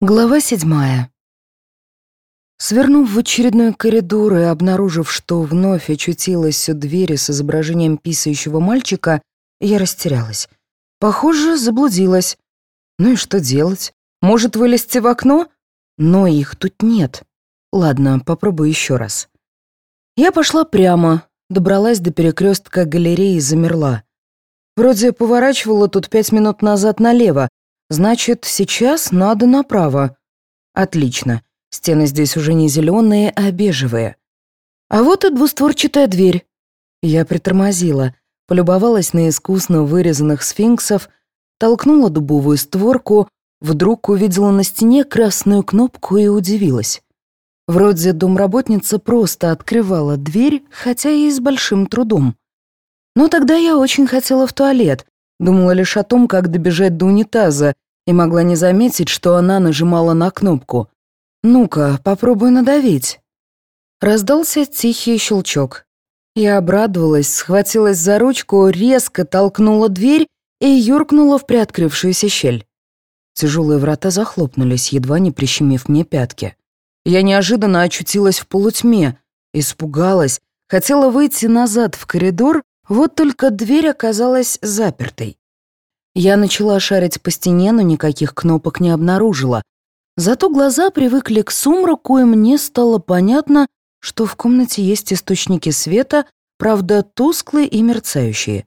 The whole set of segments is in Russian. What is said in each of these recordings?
Глава седьмая. Свернув в очередной коридор и обнаружив, что вновь очутилась у двери с изображением писающего мальчика, я растерялась. Похоже, заблудилась. Ну и что делать? Может, вылезти в окно? Но их тут нет. Ладно, попробую еще раз. Я пошла прямо, добралась до перекрестка галереи и замерла. Вроде поворачивала тут пять минут назад налево, Значит, сейчас надо направо. Отлично. Стены здесь уже не зеленые, а бежевые. А вот и двустворчатая дверь. Я притормозила, полюбовалась на искусно вырезанных сфинксов, толкнула дубовую створку, вдруг увидела на стене красную кнопку и удивилась. Вроде домработница просто открывала дверь, хотя и с большим трудом. Но тогда я очень хотела в туалет, Думала лишь о том, как добежать до унитаза, и могла не заметить, что она нажимала на кнопку. «Ну-ка, попробуй надавить». Раздался тихий щелчок. Я обрадовалась, схватилась за ручку, резко толкнула дверь и юркнула в приоткрывшуюся щель. Тяжелые врата захлопнулись, едва не прищемив мне пятки. Я неожиданно очутилась в полутьме, испугалась, хотела выйти назад в коридор, вот только дверь оказалась запертой. Я начала шарить по стене, но никаких кнопок не обнаружила. Зато глаза привыкли к сумраку, и мне стало понятно, что в комнате есть источники света, правда, тусклые и мерцающие.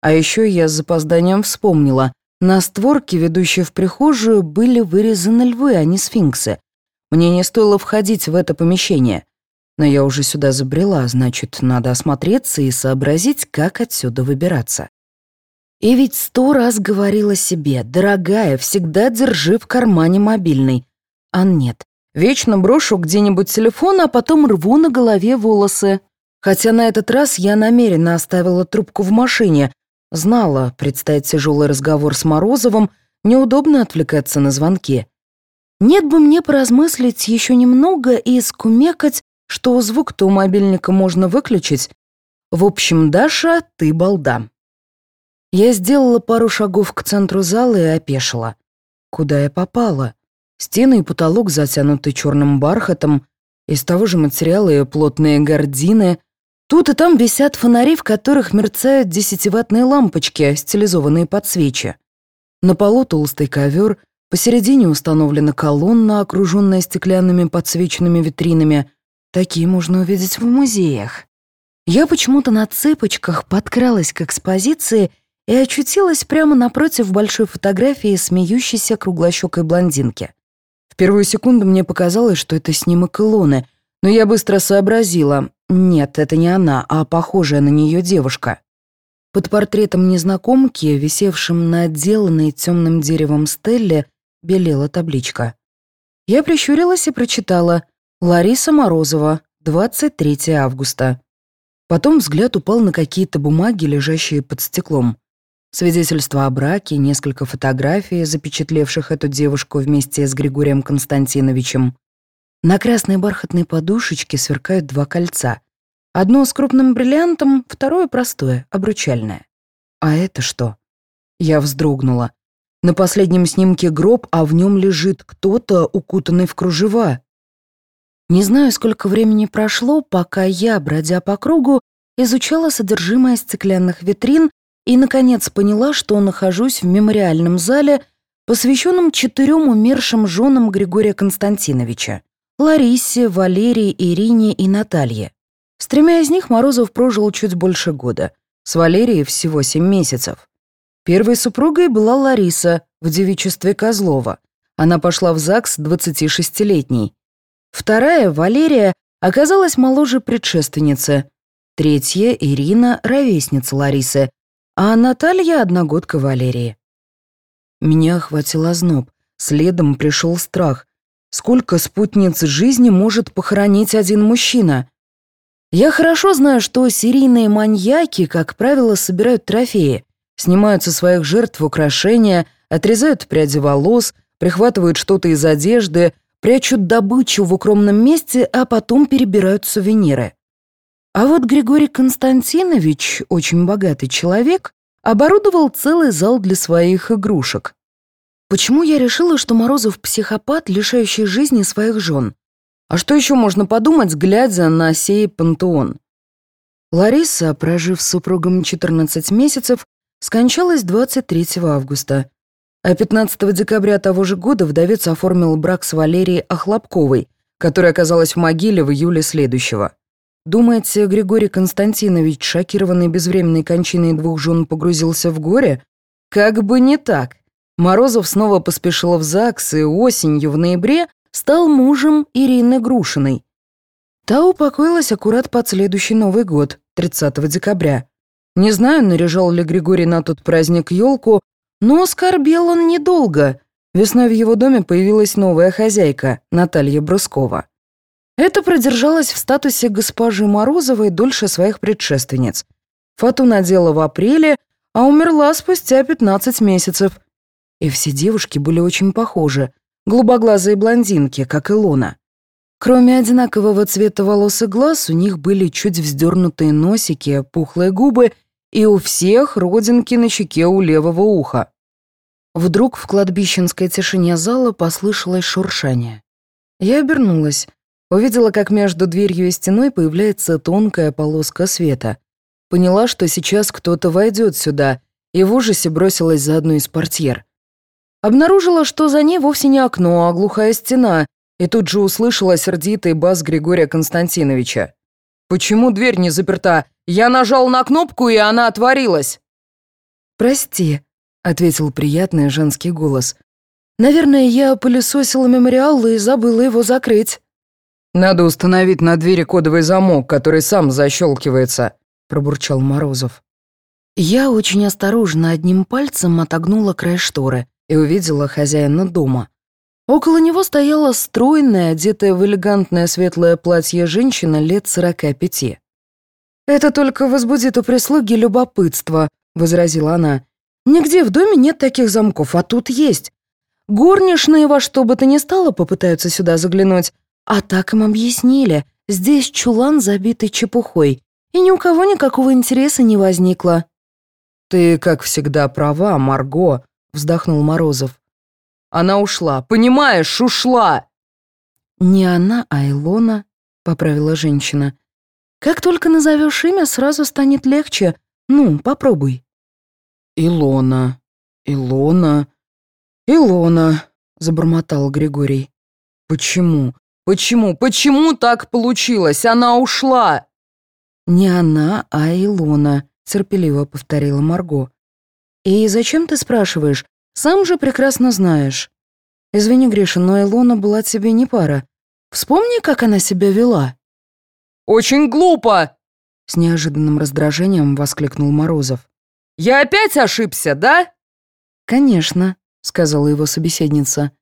А еще я с запозданием вспомнила, на створке, ведущей в прихожую, были вырезаны львы, а не сфинксы. Мне не стоило входить в это помещение. Но я уже сюда забрела, значит, надо осмотреться и сообразить, как отсюда выбираться. И ведь сто раз говорила себе, дорогая, всегда держи в кармане мобильный. А нет, вечно брошу где-нибудь телефон, а потом рву на голове волосы. Хотя на этот раз я намеренно оставила трубку в машине. Знала, предстоит тяжелый разговор с Морозовым, неудобно отвлекаться на звонки. Нет бы мне поразмыслить еще немного и скумекать, что звук-то у мобильника можно выключить. В общем, Даша, ты балда. Я сделала пару шагов к центру зала и опешила. Куда я попала? Стены и потолок затянуты черным бархатом, из того же материала и плотные гардины. Тут и там висят фонари, в которых мерцают десятиватные лампочки, стилизованные под свечи. На полу толстый ковер, посередине установлена колонна, окруженная стеклянными подсвеченными витринами — Такие можно увидеть в музеях. Я почему-то на цыпочках подкралась к экспозиции и очутилась прямо напротив большой фотографии смеющейся круглощекой блондинки. В первую секунду мне показалось, что это снимок Илоны, но я быстро сообразила. Нет, это не она, а похожая на нее девушка. Под портретом незнакомки, висевшим на отделанной темным деревом стелле, белела табличка. Я прищурилась и прочитала Лариса Морозова, 23 августа. Потом взгляд упал на какие-то бумаги, лежащие под стеклом. Свидетельство о браке, несколько фотографий, запечатлевших эту девушку вместе с Григорием Константиновичем. На красной бархатной подушечке сверкают два кольца. Одно с крупным бриллиантом, второе простое, обручальное. А это что? Я вздрогнула. На последнем снимке гроб, а в нем лежит кто-то, укутанный в кружева. Не знаю, сколько времени прошло, пока я, бродя по кругу, изучала содержимое стеклянных витрин и, наконец, поняла, что нахожусь в мемориальном зале, посвященном четырем умершим женам Григория Константиновича — Ларисе, Валерии, Ирине и Наталье. С тремя из них Морозов прожил чуть больше года, с Валерией всего семь месяцев. Первой супругой была Лариса в девичестве Козлова. Она пошла в ЗАГС 26-летней. Вторая, Валерия, оказалась моложе предшественницы. Третья, Ирина, ровесница Ларисы. А Наталья — одногодка Валерии. Меня охватил озноб. Следом пришел страх. Сколько спутниц жизни может похоронить один мужчина? Я хорошо знаю, что серийные маньяки, как правило, собирают трофеи, снимают со своих жертв украшения, отрезают пряди волос, прихватывают что-то из одежды, прячут добычу в укромном месте, а потом перебирают сувениры. А вот Григорий Константинович, очень богатый человек, оборудовал целый зал для своих игрушек. Почему я решила, что Морозов психопат, лишающий жизни своих жен? А что еще можно подумать, глядя на сей пантеон? Лариса, прожив с супругом 14 месяцев, скончалась 23 августа. А 15 декабря того же года вдовец оформил брак с Валерией Охлопковой, которая оказалась в могиле в июле следующего. Думаете, Григорий Константинович, шокированный безвременной кончиной двух жен, погрузился в горе? Как бы не так. Морозов снова поспешил в ЗАГС и осенью, в ноябре, стал мужем Ирины Грушиной. Та упокоилась аккурат под следующий Новый год, 30 декабря. Не знаю, наряжал ли Григорий на тот праздник елку, но скорбел он недолго. Весной в его доме появилась новая хозяйка, Наталья Брускова. Это продержалось в статусе госпожи Морозовой дольше своих предшественниц. Фату надела в апреле, а умерла спустя 15 месяцев. И все девушки были очень похожи, голубоглазые блондинки, как Илона. Кроме одинакового цвета волос и глаз, у них были чуть вздернутые носики, пухлые губы и у всех родинки на щеке у левого уха. Вдруг в кладбищенской тишине зала послышалось шуршание. Я обернулась. Увидела, как между дверью и стеной появляется тонкая полоска света. Поняла, что сейчас кто-то войдет сюда, и в ужасе бросилась за одну из портьер. Обнаружила, что за ней вовсе не окно, а глухая стена, и тут же услышала сердитый бас Григория Константиновича. «Почему дверь не заперта? Я нажал на кнопку, и она отворилась!» «Прости», — ответил приятный женский голос. «Наверное, я пылесосила мемориал и забыла его закрыть». «Надо установить на двери кодовый замок, который сам защелкивается», — пробурчал Морозов. Я очень осторожно одним пальцем отогнула край шторы и увидела хозяина дома. Около него стояла стройная, одетая в элегантное светлое платье женщина лет сорока пяти. «Это только возбудит у прислуги любопытство», — возразила она. «Нигде в доме нет таких замков, а тут есть. Горничные во что бы то ни стало попытаются сюда заглянуть, а так им объяснили, здесь чулан, забитый чепухой, и ни у кого никакого интереса не возникло. «Ты, как всегда, права, Марго», — вздохнул Морозов. «Она ушла, понимаешь, ушла!» «Не она, а Илона», — поправила женщина. «Как только назовешь имя, сразу станет легче. Ну, попробуй». «Илона, Илона, Илона», — забормотал Григорий. «Почему? Почему? Почему так получилось? Она ушла!» «Не она, а Илона», — терпеливо повторила Марго. «И зачем ты спрашиваешь? Сам же прекрасно знаешь. Извини, Гриша, но Илона была тебе не пара. Вспомни, как она себя вела». «Очень глупо!» — с неожиданным раздражением воскликнул Морозов. «Я опять ошибся, да?» «Конечно», — сказала его собеседница.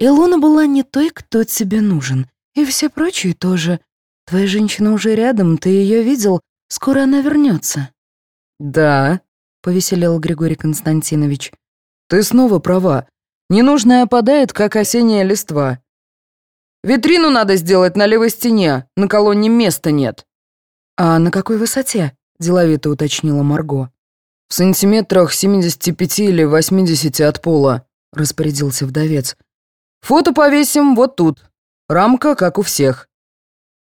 Илона была не той, кто тебе нужен. И все прочие тоже. Твоя женщина уже рядом, ты ее видел. Скоро она вернется. «Да», — повеселел Григорий Константинович. «Ты снова права. Ненужная опадает, как осенняя листва. Витрину надо сделать на левой стене, на колонне места нет». «А на какой высоте?» — деловито уточнила Марго. «В сантиметрах 75 или 80 от пола», — распорядился вдовец. Фото повесим вот тут. Рамка, как у всех».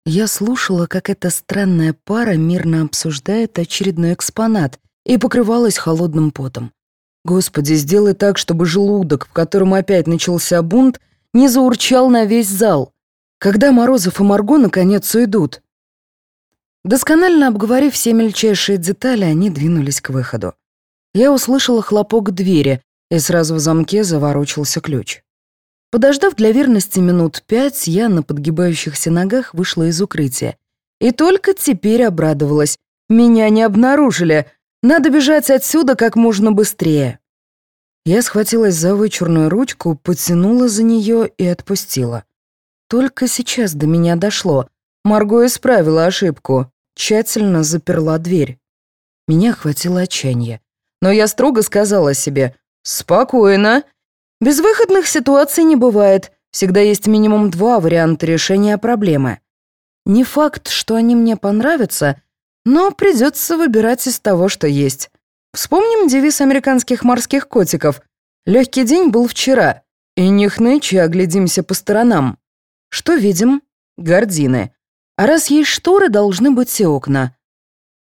Я слушала, как эта странная пара мирно обсуждает очередной экспонат и покрывалась холодным потом. Господи, сделай так, чтобы желудок, в котором опять начался бунт, не заурчал на весь зал. Когда Морозов и Марго наконец уйдут? Досконально обговорив все мельчайшие детали, они двинулись к выходу. Я услышала хлопок двери, и сразу в замке заворочился ключ. Подождав для верности минут пять, я на подгибающихся ногах вышла из укрытия. И только теперь обрадовалась. Меня не обнаружили. Надо бежать отсюда как можно быстрее. Я схватилась за вычурную ручку, потянула за нее и отпустила. Только сейчас до меня дошло. Марго исправила ошибку, тщательно заперла дверь. Меня охватило отчаяние. Но я строго сказала себе «Спокойно, Безвыходных ситуаций не бывает. Всегда есть минимум два варианта решения проблемы. Не факт, что они мне понравятся, но придется выбирать из того, что есть. Вспомним девиз американских морских котиков Легкий день был вчера, и не оглядимся по сторонам. Что видим? Гордины. А раз есть шторы, должны быть и окна.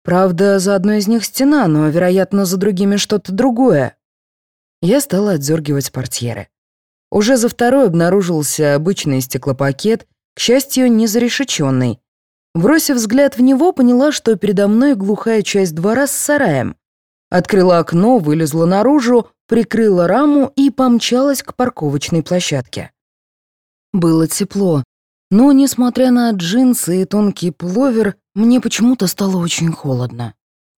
Правда, за одной из них стена, но, вероятно, за другими что-то другое. Я стала отдергивать портьеры. Уже за второй обнаружился обычный стеклопакет, к счастью, не зарешеченный. Бросив взгляд в него, поняла, что передо мной глухая часть двора с сараем. Открыла окно, вылезла наружу, прикрыла раму и помчалась к парковочной площадке. Было тепло, но, несмотря на джинсы и тонкий пуловер, мне почему-то стало очень холодно.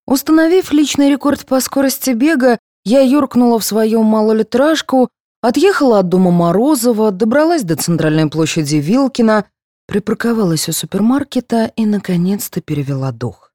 Установив личный рекорд по скорости бега, я юркнула в свою малолитражку, отъехала от дома Морозова, добралась до центральной площади Вилкина, припарковалась у супермаркета и, наконец-то, перевела дух.